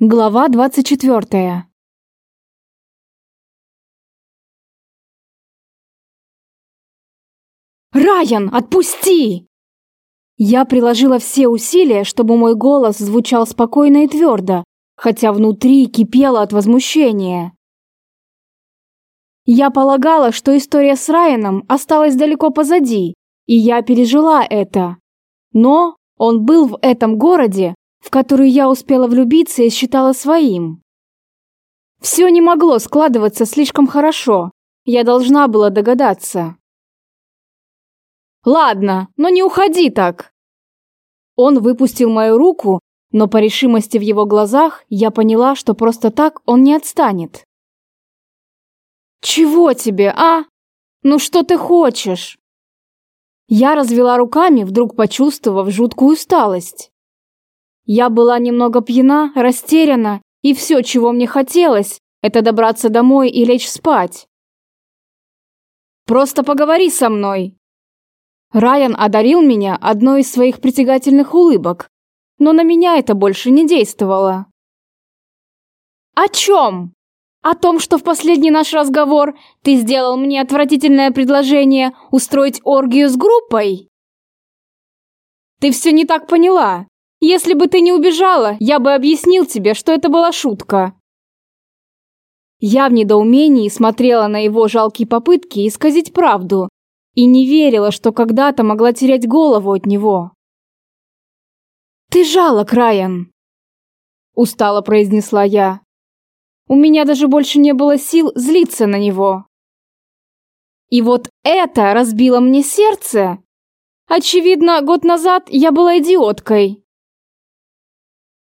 Глава 24. «Райан, отпусти!» Я приложила все усилия, чтобы мой голос звучал спокойно и твердо, хотя внутри кипело от возмущения. Я полагала, что история с Райаном осталась далеко позади, и я пережила это. Но он был в этом городе, в который я успела влюбиться и считала своим. Все не могло складываться слишком хорошо. Я должна была догадаться. «Ладно, но не уходи так!» Он выпустил мою руку, но по решимости в его глазах я поняла, что просто так он не отстанет. «Чего тебе, а? Ну что ты хочешь?» Я развела руками, вдруг почувствовав жуткую усталость. Я была немного пьяна, растеряна, и все, чего мне хотелось, это добраться домой и лечь спать. «Просто поговори со мной!» Райан одарил меня одной из своих притягательных улыбок, но на меня это больше не действовало. «О чем? О том, что в последний наш разговор ты сделал мне отвратительное предложение устроить оргию с группой?» «Ты все не так поняла. Если бы ты не убежала, я бы объяснил тебе, что это была шутка». Я в недоумении смотрела на его жалкие попытки исказить правду, и не верила, что когда-то могла терять голову от него. «Ты жалок, Райан!» Устало произнесла я. У меня даже больше не было сил злиться на него. И вот это разбило мне сердце. Очевидно, год назад я была идиоткой.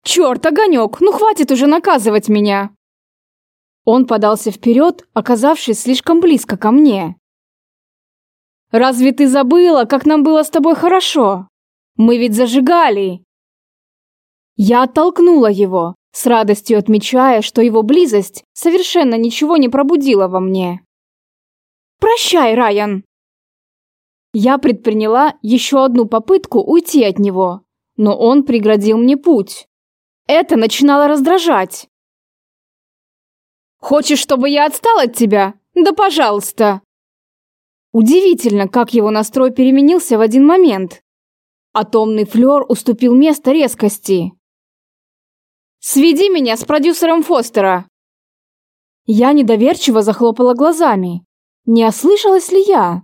Черт, огонек, ну хватит уже наказывать меня. Он подался вперед, оказавшись слишком близко ко мне. Разве ты забыла, как нам было с тобой хорошо? Мы ведь зажигали!» Я оттолкнула его, с радостью отмечая, что его близость совершенно ничего не пробудила во мне. «Прощай, Райан!» Я предприняла еще одну попытку уйти от него, но он преградил мне путь. Это начинало раздражать. «Хочешь, чтобы я отстал от тебя? Да пожалуйста!» Удивительно, как его настрой переменился в один момент. Атомный флёр уступил место резкости. «Сведи меня с продюсером Фостера!» Я недоверчиво захлопала глазами. Не ослышалась ли я?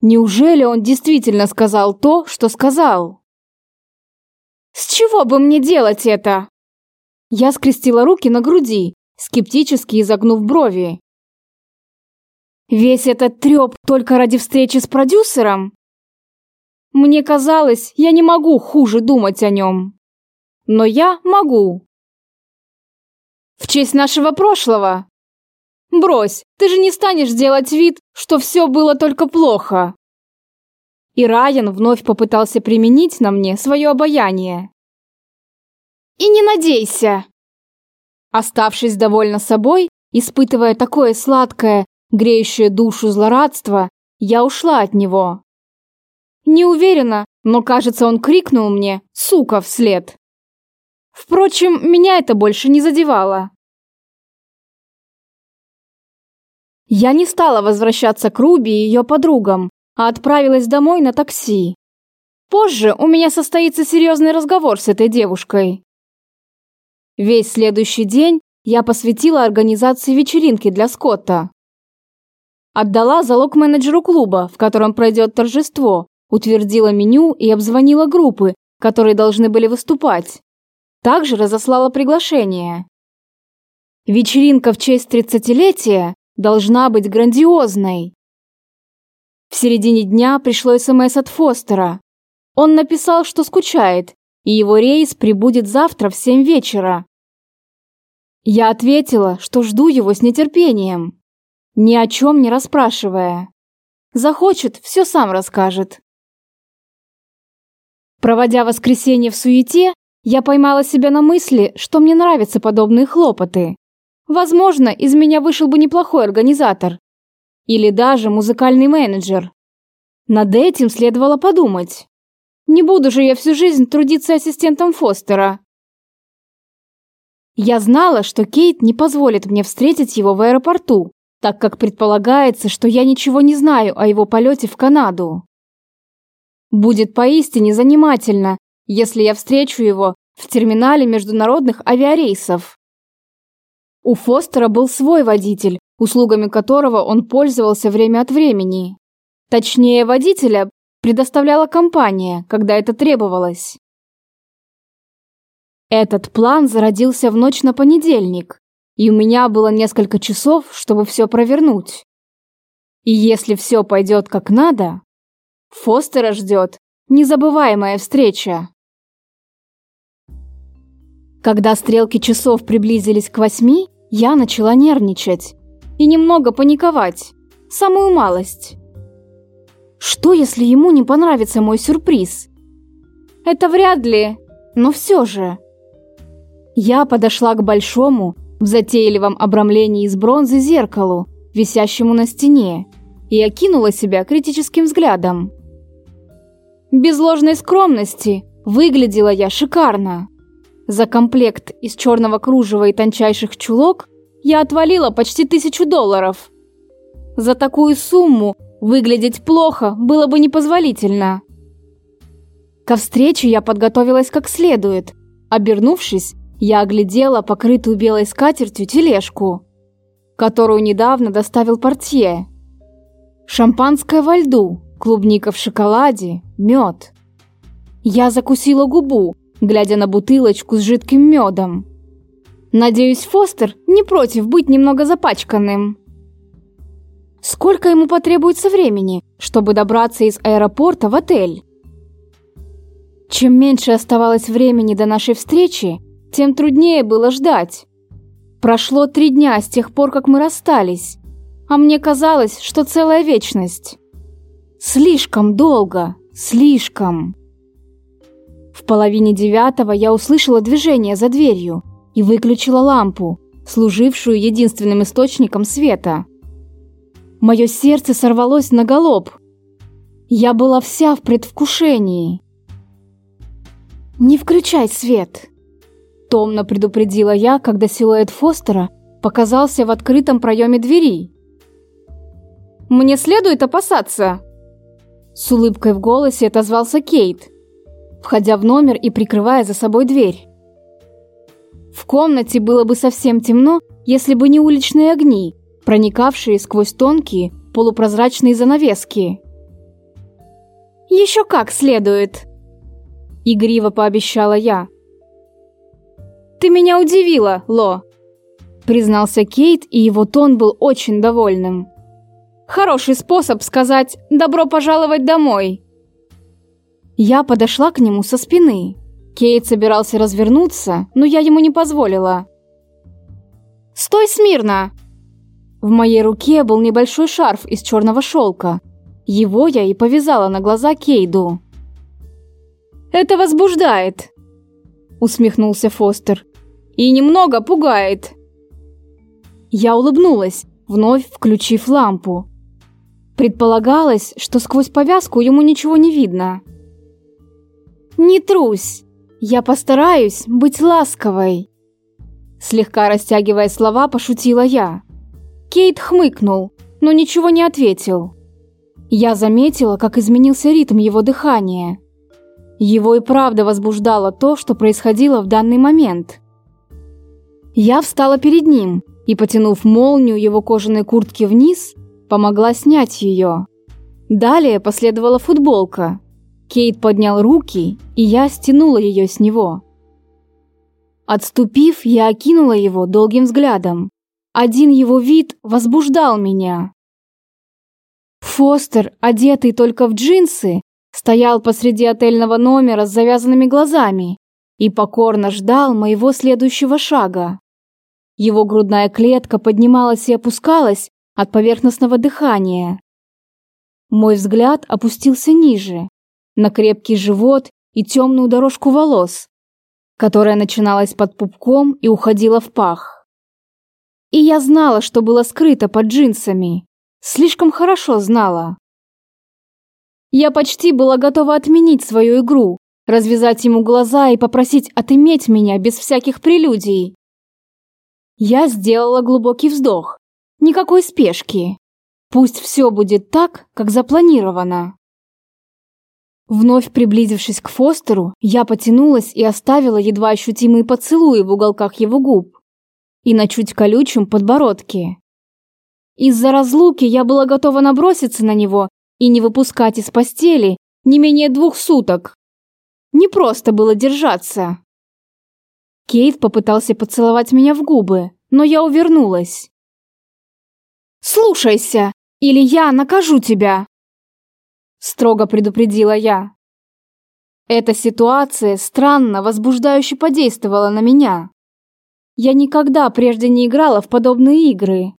Неужели он действительно сказал то, что сказал? «С чего бы мне делать это?» Я скрестила руки на груди, скептически изогнув брови. Весь этот трёп только ради встречи с продюсером? Мне казалось, я не могу хуже думать о нем. Но я могу. В честь нашего прошлого. Брось, ты же не станешь делать вид, что все было только плохо. И Райан вновь попытался применить на мне свое обаяние. И не надейся. Оставшись довольна собой, испытывая такое сладкое, греющее душу злорадство, я ушла от него. Не уверена, но кажется, он крикнул мне «сука» вслед. Впрочем, меня это больше не задевало. Я не стала возвращаться к Руби и ее подругам, а отправилась домой на такси. Позже у меня состоится серьезный разговор с этой девушкой. Весь следующий день я посвятила организации вечеринки для Скотта. Отдала залог менеджеру клуба, в котором пройдет торжество, утвердила меню и обзвонила группы, которые должны были выступать. Также разослала приглашение. Вечеринка в честь тридцатилетия должна быть грандиозной. В середине дня пришло СМС от Фостера. Он написал, что скучает, и его рейс прибудет завтра в семь вечера. Я ответила, что жду его с нетерпением ни о чем не расспрашивая. Захочет, все сам расскажет. Проводя воскресенье в суете, я поймала себя на мысли, что мне нравятся подобные хлопоты. Возможно, из меня вышел бы неплохой организатор. Или даже музыкальный менеджер. Над этим следовало подумать. Не буду же я всю жизнь трудиться ассистентом Фостера. Я знала, что Кейт не позволит мне встретить его в аэропорту, так как предполагается, что я ничего не знаю о его полете в Канаду. Будет поистине занимательно, если я встречу его в терминале международных авиарейсов. У Фостера был свой водитель, услугами которого он пользовался время от времени. Точнее, водителя предоставляла компания, когда это требовалось. Этот план зародился в ночь на понедельник, и у меня было несколько часов, чтобы все провернуть. И если все пойдет как надо, Фостера ждет незабываемая встреча. Когда стрелки часов приблизились к восьми, я начала нервничать и немного паниковать, самую малость. Что, если ему не понравится мой сюрприз? Это вряд ли, но все же. Я подошла к большому, в затейливом обрамлении из бронзы зеркалу, висящему на стене, и окинула себя критическим взглядом. Без ложной скромности выглядела я шикарно. За комплект из черного кружева и тончайших чулок я отвалила почти тысячу долларов. За такую сумму выглядеть плохо было бы непозволительно. Ко встрече я подготовилась как следует. Обернувшись, я оглядела покрытую белой скатертью тележку, которую недавно доставил портье. Шампанское во льду, клубника в шоколаде, мед. Я закусила губу, глядя на бутылочку с жидким медом. Надеюсь, Фостер не против быть немного запачканным. Сколько ему потребуется времени, чтобы добраться из аэропорта в отель? Чем меньше оставалось времени до нашей встречи, тем труднее было ждать. Прошло три дня с тех пор, как мы расстались, а мне казалось, что целая вечность. Слишком долго, слишком. В половине девятого я услышала движение за дверью и выключила лампу, служившую единственным источником света. Мое сердце сорвалось на галоп. Я была вся в предвкушении. «Не включай свет!» Томно предупредила я, когда силуэт Фостера показался в открытом проеме двери. «Мне следует опасаться!» С улыбкой в голосе отозвался Кейт, входя в номер и прикрывая за собой дверь. В комнате было бы совсем темно, если бы не уличные огни, проникавшие сквозь тонкие полупрозрачные занавески. «Еще как следует!» Игриво пообещала я. «Ты меня удивила, Ло!» Признался Кейт, и его тон был очень довольным. «Хороший способ сказать «добро пожаловать домой!» Я подошла к нему со спины. Кейт собирался развернуться, но я ему не позволила. «Стой смирно!» В моей руке был небольшой шарф из черного шелка. Его я и повязала на глаза Кейду. «Это возбуждает!» Усмехнулся Фостер. «И немного пугает!» Я улыбнулась, вновь включив лампу. Предполагалось, что сквозь повязку ему ничего не видно. «Не трусь! Я постараюсь быть ласковой!» Слегка растягивая слова, пошутила я. Кейт хмыкнул, но ничего не ответил. Я заметила, как изменился ритм его дыхания. Его и правда возбуждало то, что происходило в данный момент. Я встала перед ним и, потянув молнию его кожаной куртки вниз, помогла снять ее. Далее последовала футболка, Кейт поднял руки, и я стянула ее с него. Отступив, я окинула его долгим взглядом. Один его вид возбуждал меня. Фостер, одетый только в джинсы, стоял посреди отельного номера с завязанными глазами и покорно ждал моего следующего шага. Его грудная клетка поднималась и опускалась от поверхностного дыхания. Мой взгляд опустился ниже, на крепкий живот и темную дорожку волос, которая начиналась под пупком и уходила в пах. И я знала, что было скрыто под джинсами. Слишком хорошо знала. Я почти была готова отменить свою игру, развязать ему глаза и попросить отыметь меня без всяких прелюдий. Я сделала глубокий вздох. Никакой спешки. Пусть все будет так, как запланировано. Вновь приблизившись к Фостеру, я потянулась и оставила едва ощутимые поцелуи в уголках его губ и на чуть колючем подбородке. Из-за разлуки я была готова наброситься на него и не выпускать из постели не менее двух суток. Не просто было держаться. Кейт попытался поцеловать меня в губы, но я увернулась. «Слушайся, или я накажу тебя!» Строго предупредила я. Эта ситуация странно, возбуждающе подействовала на меня. Я никогда прежде не играла в подобные игры,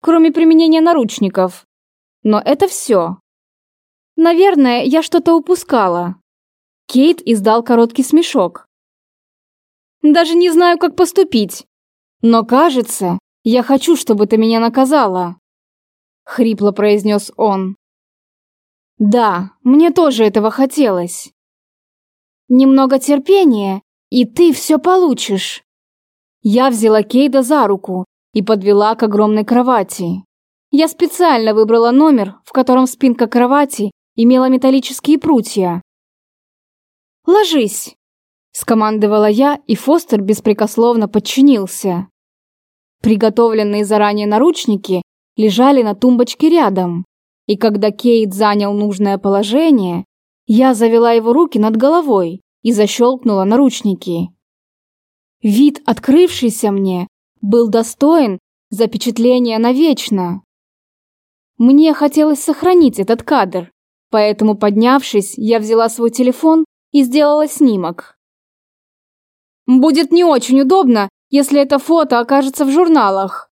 кроме применения наручников. Но это все. Наверное, я что-то упускала. Кейт издал короткий смешок. Даже не знаю, как поступить. Но кажется, я хочу, чтобы ты меня наказала. Хрипло произнес он. Да, мне тоже этого хотелось. Немного терпения, и ты все получишь. Я взяла Кейда за руку и подвела к огромной кровати. Я специально выбрала номер, в котором спинка кровати имела металлические прутья. «Ложись!» – скомандовала я, и Фостер беспрекословно подчинился. Приготовленные заранее наручники лежали на тумбочке рядом, и когда Кейт занял нужное положение, я завела его руки над головой и защелкнула наручники. Вид, открывшийся мне, был достоин запечатления навечно. Мне хотелось сохранить этот кадр, поэтому, поднявшись, я взяла свой телефон и сделала снимок. «Будет не очень удобно, если это фото окажется в журналах»,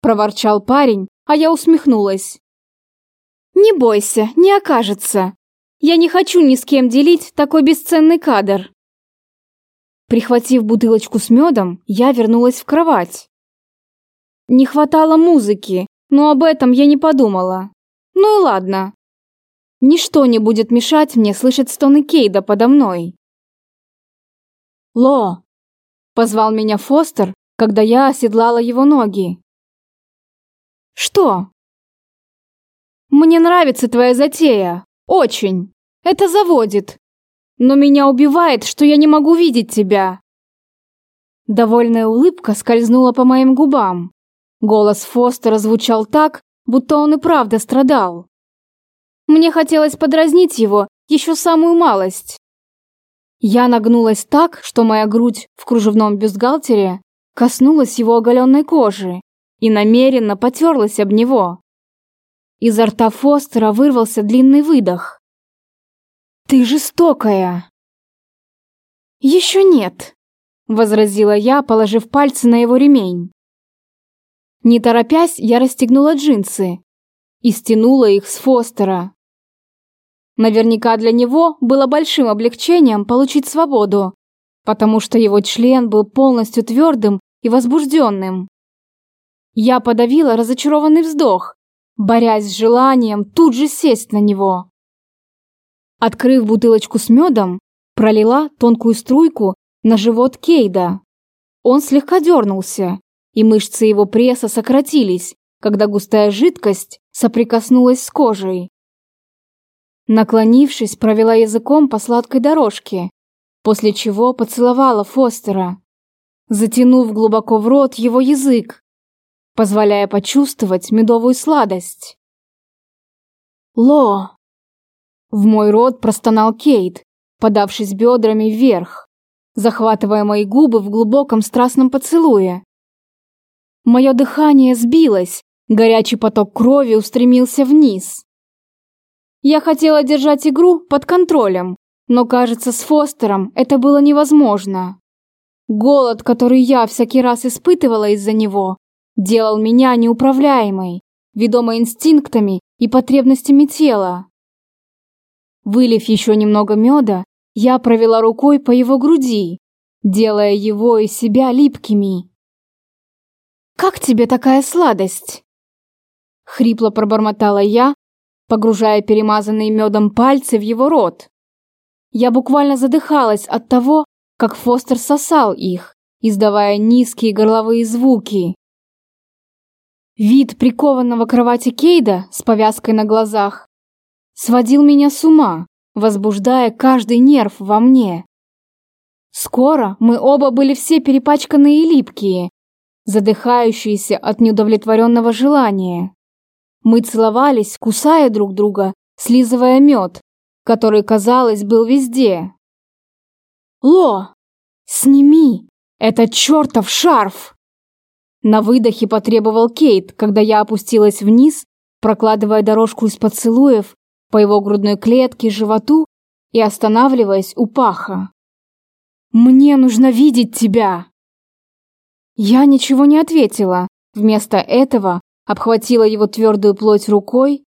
проворчал парень, а я усмехнулась. «Не бойся, не окажется. Я не хочу ни с кем делить такой бесценный кадр». Прихватив бутылочку с медом, я вернулась в кровать. Не хватало музыки, но об этом я не подумала. Ну и ладно. Ничто не будет мешать мне слышать стоны Кейда подо мной. «Ло!» – позвал меня Фостер, когда я оседлала его ноги. «Что?» «Мне нравится твоя затея. Очень. Это заводит. Но меня убивает, что я не могу видеть тебя». Довольная улыбка скользнула по моим губам. Голос Фостера звучал так, будто он и правда страдал. Мне хотелось подразнить его еще самую малость. Я нагнулась так, что моя грудь в кружевном бюстгальтере коснулась его оголенной кожи и намеренно потерлась об него. Изо рта Фостера вырвался длинный выдох. «Ты жестокая!» «Еще нет», — возразила я, положив пальцы на его ремень. Не торопясь, я расстегнула джинсы и стянула их с Фостера. Наверняка для него было большим облегчением получить свободу, потому что его член был полностью твердым и возбужденным. Я подавила разочарованный вздох, борясь с желанием тут же сесть на него. Открыв бутылочку с медом, пролила тонкую струйку на живот Кейда. Он слегка дернулся, и мышцы его пресса сократились, когда густая жидкость соприкоснулась с кожей. Наклонившись, провела языком по сладкой дорожке, после чего поцеловала Фостера, затянув глубоко в рот его язык, позволяя почувствовать медовую сладость. «Ло!» В мой рот простонал Кейт, подавшись бедрами вверх, захватывая мои губы в глубоком страстном поцелуе. Мое дыхание сбилось, горячий поток крови устремился вниз. Я хотела держать игру под контролем, но, кажется, с Фостером это было невозможно. Голод, который я всякий раз испытывала из-за него, делал меня неуправляемой, ведомой инстинктами и потребностями тела. Вылив еще немного меда, я провела рукой по его груди, делая его и себя липкими. «Как тебе такая сладость?» Хрипло пробормотала я, погружая перемазанные медом пальцы в его рот. Я буквально задыхалась от того, как Фостер сосал их, издавая низкие горловые звуки. Вид прикованного к кровати Кейда с повязкой на глазах сводил меня с ума, возбуждая каждый нерв во мне. Скоро мы оба были все перепачканные и липкие, задыхающиеся от неудовлетворенного желания. Мы целовались, кусая друг друга, слизывая мед, который, казалось, был везде. «Ло, сними этот чертов шарф!» На выдохе потребовал Кейт, когда я опустилась вниз, прокладывая дорожку из поцелуев по его грудной клетке, животу и останавливаясь у паха. Мне нужно видеть тебя!» Я ничего не ответила. Вместо этого обхватила его твердую плоть рукой,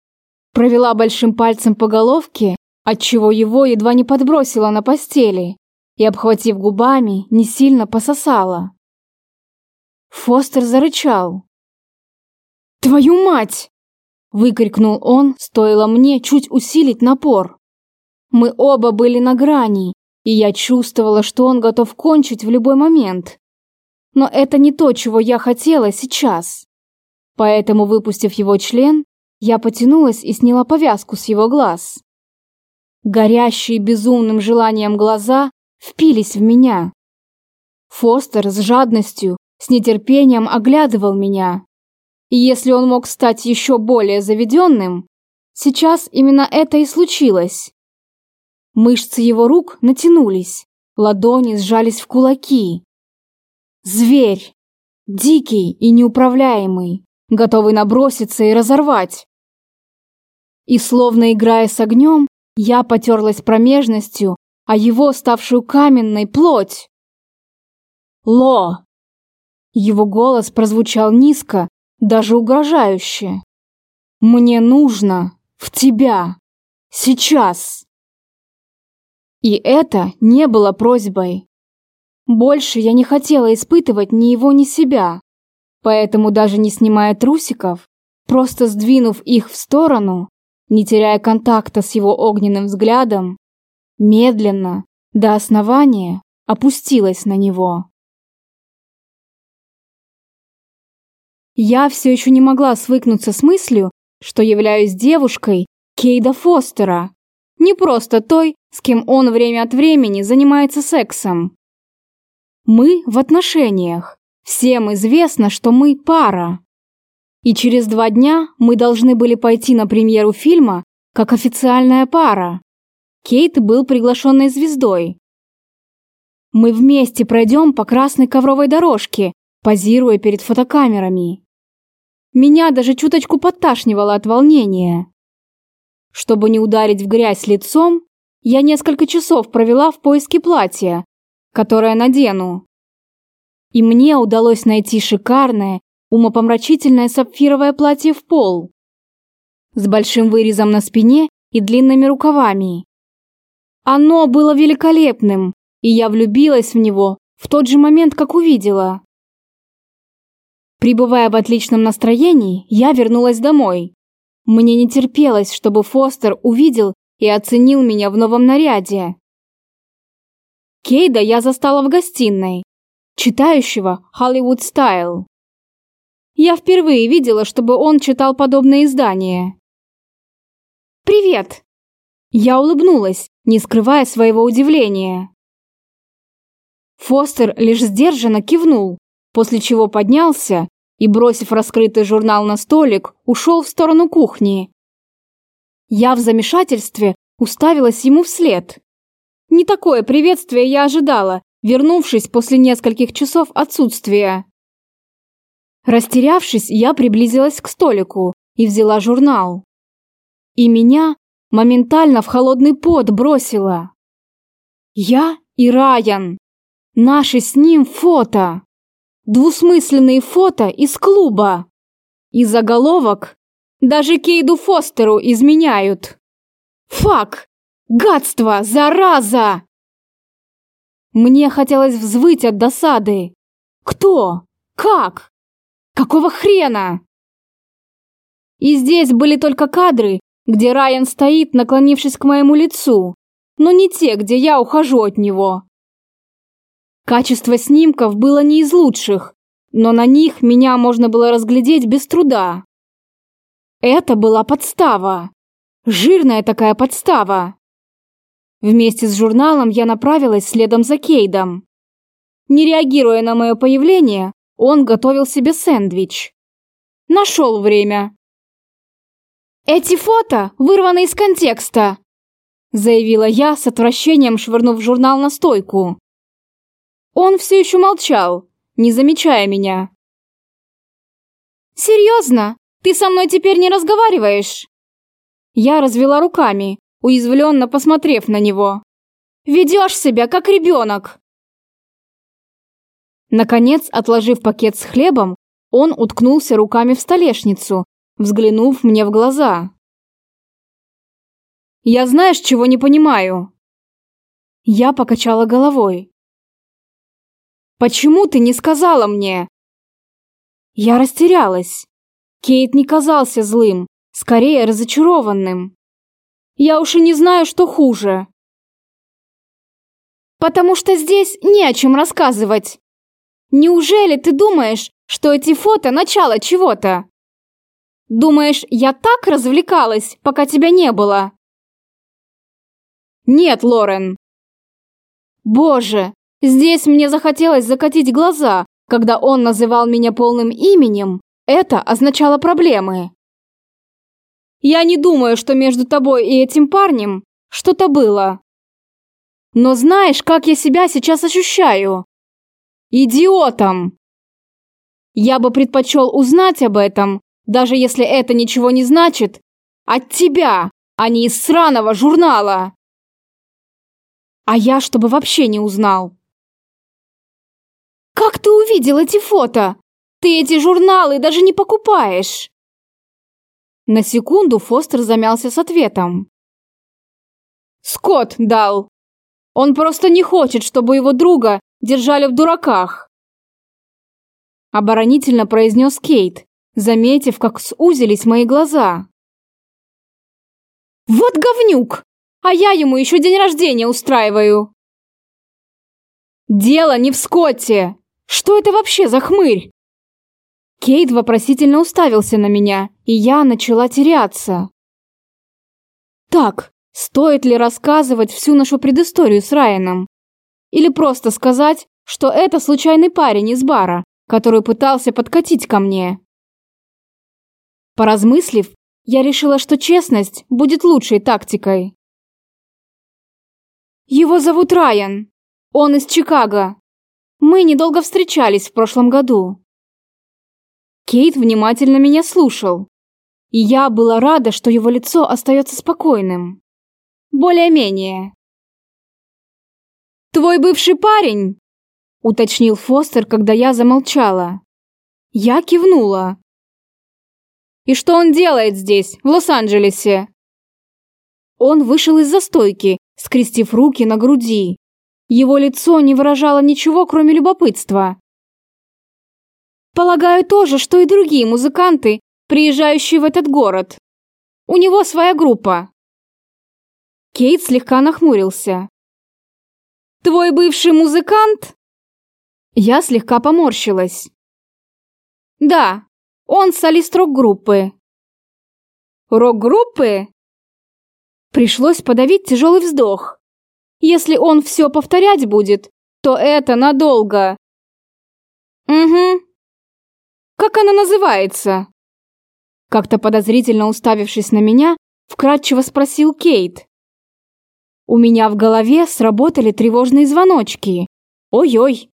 провела большим пальцем по головке, отчего его едва не подбросила на постели, и, обхватив губами, не сильно пососала. Фостер зарычал. «Твою мать!» – выкрикнул он, стоило мне чуть усилить напор. Мы оба были на грани, и я чувствовала, что он готов кончить в любой момент. Но это не то, чего я хотела сейчас. Поэтому, выпустив его член, я потянулась и сняла повязку с его глаз. Горящие безумным желанием глаза впились в меня. Фостер с жадностью, с нетерпением оглядывал меня. И если он мог стать еще более заведенным, сейчас именно это и случилось. Мышцы его рук натянулись, ладони сжались в кулаки. Зверь, дикий и неуправляемый, готовый наброситься и разорвать. И словно играя с огнем, я потерлась промежностью, а его ставшую каменной плоть. Ло! Его голос прозвучал низко, даже угрожающе. Мне нужно в тебя. Сейчас. И это не было просьбой. Больше я не хотела испытывать ни его, ни себя. Поэтому даже не снимая трусиков, просто сдвинув их в сторону, не теряя контакта с его огненным взглядом, медленно, до основания, опустилась на него. Я все еще не могла свыкнуться с мыслью, что являюсь девушкой Кейда Фостера, не просто той, с кем он время от времени занимается сексом. Мы в отношениях. Всем известно, что мы пара. И через два дня мы должны были пойти на премьеру фильма как официальная пара. Кейт был приглашенной звездой. Мы вместе пройдем по красной ковровой дорожке, позируя перед фотокамерами. Меня даже чуточку подташнивало от волнения. Чтобы не ударить в грязь лицом, я несколько часов провела в поиске платья, которое надену. И мне удалось найти шикарное, умопомрачительное сапфировое платье в пол с большим вырезом на спине и длинными рукавами. Оно было великолепным, и я влюбилась в него в тот же момент, как увидела. Прибывая в отличном настроении, я вернулась домой. Мне не терпелось, чтобы Фостер увидел и оценил меня в новом наряде. Кейда я застала в гостиной, читающего Hollywood Style. Я впервые видела, чтобы он читал подобные издания. «Привет!» Я улыбнулась, не скрывая своего удивления. Фостер лишь сдержанно кивнул, после чего поднялся и, бросив раскрытый журнал на столик, ушел в сторону кухни. Я в замешательстве уставилась ему вслед. Не такое приветствие я ожидала, вернувшись после нескольких часов отсутствия. Растерявшись, я приблизилась к столику и взяла журнал. И меня моментально в холодный пот бросило. Я и Райан. Наши с ним фото. Двусмысленные фото из клуба. И заголовок «Даже Кейду Фостеру изменяют». Фак! Гадство! Зараза! Мне хотелось взвыть от досады. Кто? Как? Какого хрена? И здесь были только кадры, где Райан стоит, наклонившись к моему лицу, но не те, где я ухожу от него. Качество снимков было не из лучших, но на них меня можно было разглядеть без труда. Это была подстава. Жирная такая подстава. Вместе с журналом я направилась следом за Кейдом. Не реагируя на мое появление, он готовил себе сэндвич. Нашел время. «Эти фото вырваны из контекста», заявила я с отвращением, швырнув журнал на стойку. Он все еще молчал, не замечая меня. «Серьезно? Ты со мной теперь не разговариваешь?» Я развела руками, уязвленно посмотрев на него. «Ведешь себя, как ребенок!» Наконец, отложив пакет с хлебом, он уткнулся руками в столешницу, взглянув мне в глаза. «Я знаешь, чего не понимаю?» Я покачала головой. «Почему ты не сказала мне?» Я растерялась. Кейт не казался злым, скорее разочарованным. Я уж и не знаю, что хуже. «Потому что здесь не о чем рассказывать. Неужели ты думаешь, что эти фото – начало чего-то? Думаешь, я так развлекалась, пока тебя не было?» «Нет, Лорен!» «Боже, здесь мне захотелось закатить глаза, когда он называл меня полным именем. Это означало проблемы. Я не думаю, что между тобой и этим парнем что-то было. Но знаешь, как я себя сейчас ощущаю? Идиотом! Я бы предпочел узнать об этом, даже если это ничего не значит, от тебя, а не из сраного журнала. А я чтобы вообще не узнал. Как ты увидел эти фото? Ты эти журналы даже не покупаешь. На секунду Фостер замялся с ответом. Скотт дал. Он просто не хочет, чтобы его друга держали в дураках. Оборонительно произнес Кейт, заметив, как сузились мои глаза. Вот говнюк! а я ему еще день рождения устраиваю. Дело не в Скотте. Что это вообще за хмырь? Кейт вопросительно уставился на меня, и я начала теряться. Так, стоит ли рассказывать всю нашу предысторию с Райаном? Или просто сказать, что это случайный парень из бара, который пытался подкатить ко мне? Поразмыслив, я решила, что честность будет лучшей тактикой. Его зовут Райан. Он из Чикаго. Мы недолго встречались в прошлом году. Кейт внимательно меня слушал. И я была рада, что его лицо остается спокойным. Более-менее. «Твой бывший парень?» – уточнил Фостер, когда я замолчала. Я кивнула. «И что он делает здесь, в Лос-Анджелесе?» Он вышел из застойки скрестив руки на груди. Его лицо не выражало ничего, кроме любопытства. Полагаю тоже, что и другие музыканты, приезжающие в этот город. У него своя группа. Кейт слегка нахмурился. Твой бывший музыкант? Я слегка поморщилась. Да, он солист рок-группы. Рок-группы? Пришлось подавить тяжелый вздох. Если он все повторять будет, то это надолго. Угу. Как она называется? Как-то подозрительно уставившись на меня, вкратчиво спросил Кейт. У меня в голове сработали тревожные звоночки. Ой-ой.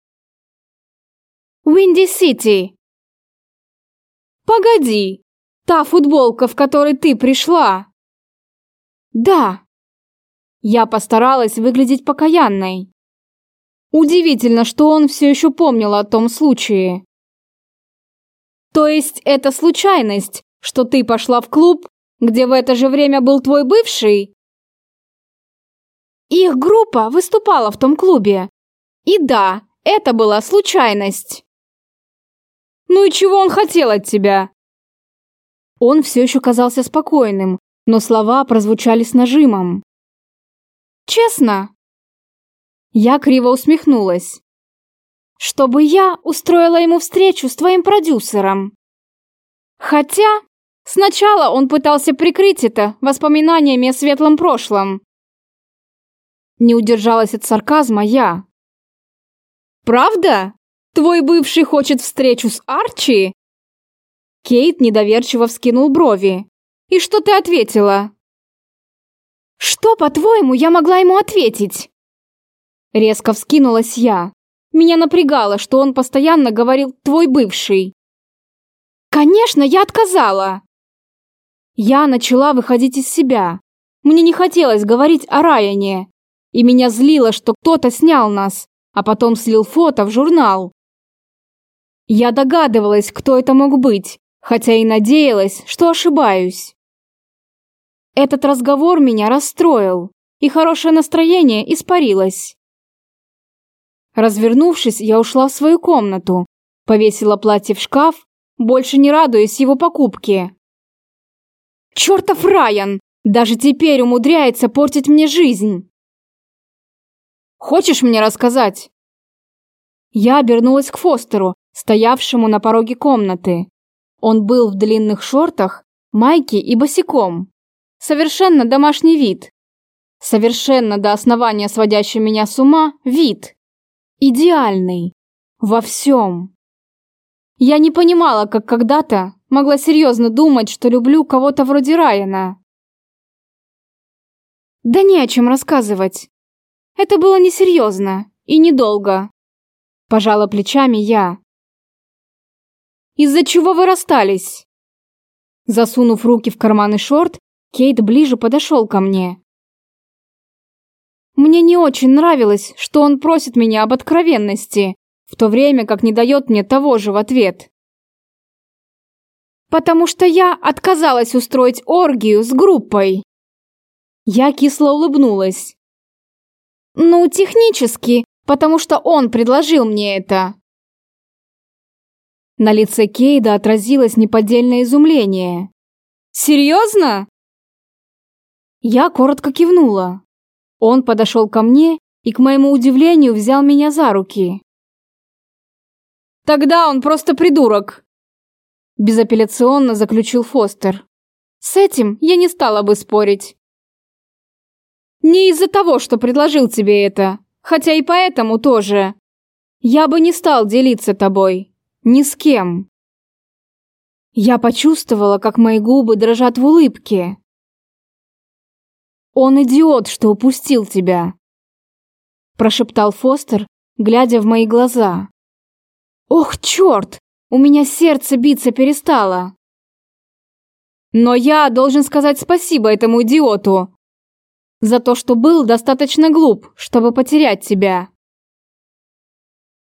Уинди Сити. Погоди, та футболка, в которой ты пришла. Да. Я постаралась выглядеть покаянной. Удивительно, что он все еще помнил о том случае. То есть это случайность, что ты пошла в клуб, где в это же время был твой бывший? Их группа выступала в том клубе. И да, это была случайность. Ну и чего он хотел от тебя? Он все еще казался спокойным, но слова прозвучали с нажимом. «Честно?» Я криво усмехнулась. Чтобы я устроила ему встречу с твоим продюсером. Хотя сначала он пытался прикрыть это воспоминаниями о светлом прошлом. Не удержалась от сарказма я. «Правда? Твой бывший хочет встречу с Арчи?» Кейт недоверчиво вскинул брови. «И что ты ответила?» «Что, по-твоему, я могла ему ответить?» Резко вскинулась я. Меня напрягало, что он постоянно говорил «твой бывший». «Конечно, я отказала!» Я начала выходить из себя. Мне не хотелось говорить о Райане. И меня злило, что кто-то снял нас, а потом слил фото в журнал. Я догадывалась, кто это мог быть, хотя и надеялась, что ошибаюсь. Этот разговор меня расстроил, и хорошее настроение испарилось. Развернувшись, я ушла в свою комнату, повесила платье в шкаф, больше не радуясь его покупке. Чертов Райан! Даже теперь умудряется портить мне жизнь. Хочешь мне рассказать? Я обернулась к Фостеру, стоявшему на пороге комнаты. Он был в длинных шортах, майке и босиком. Совершенно домашний вид. Совершенно до основания сводящий меня с ума вид. Идеальный. Во всем. Я не понимала, как когда-то могла серьезно думать, что люблю кого-то вроде Райана. Да не о чем рассказывать. Это было несерьезно и недолго. Пожала плечами я. Из-за чего вы расстались? Засунув руки в карманы шорт, Кейт ближе подошел ко мне. Мне не очень нравилось, что он просит меня об откровенности, в то время как не дает мне того же в ответ. Потому что я отказалась устроить оргию с группой. Я кисло улыбнулась. Ну, технически, потому что он предложил мне это. На лице Кейда отразилось неподдельное изумление. «Серьезно?» Я коротко кивнула. Он подошел ко мне и, к моему удивлению, взял меня за руки. «Тогда он просто придурок!» Безапелляционно заключил Фостер. С этим я не стала бы спорить. Не из-за того, что предложил тебе это, хотя и поэтому тоже. Я бы не стал делиться тобой. Ни с кем. Я почувствовала, как мои губы дрожат в улыбке. Он идиот, что упустил тебя, прошептал Фостер, глядя в мои глаза. Ох, черт! У меня сердце биться перестало. Но я должен сказать спасибо этому идиоту за то, что был достаточно глуп, чтобы потерять тебя.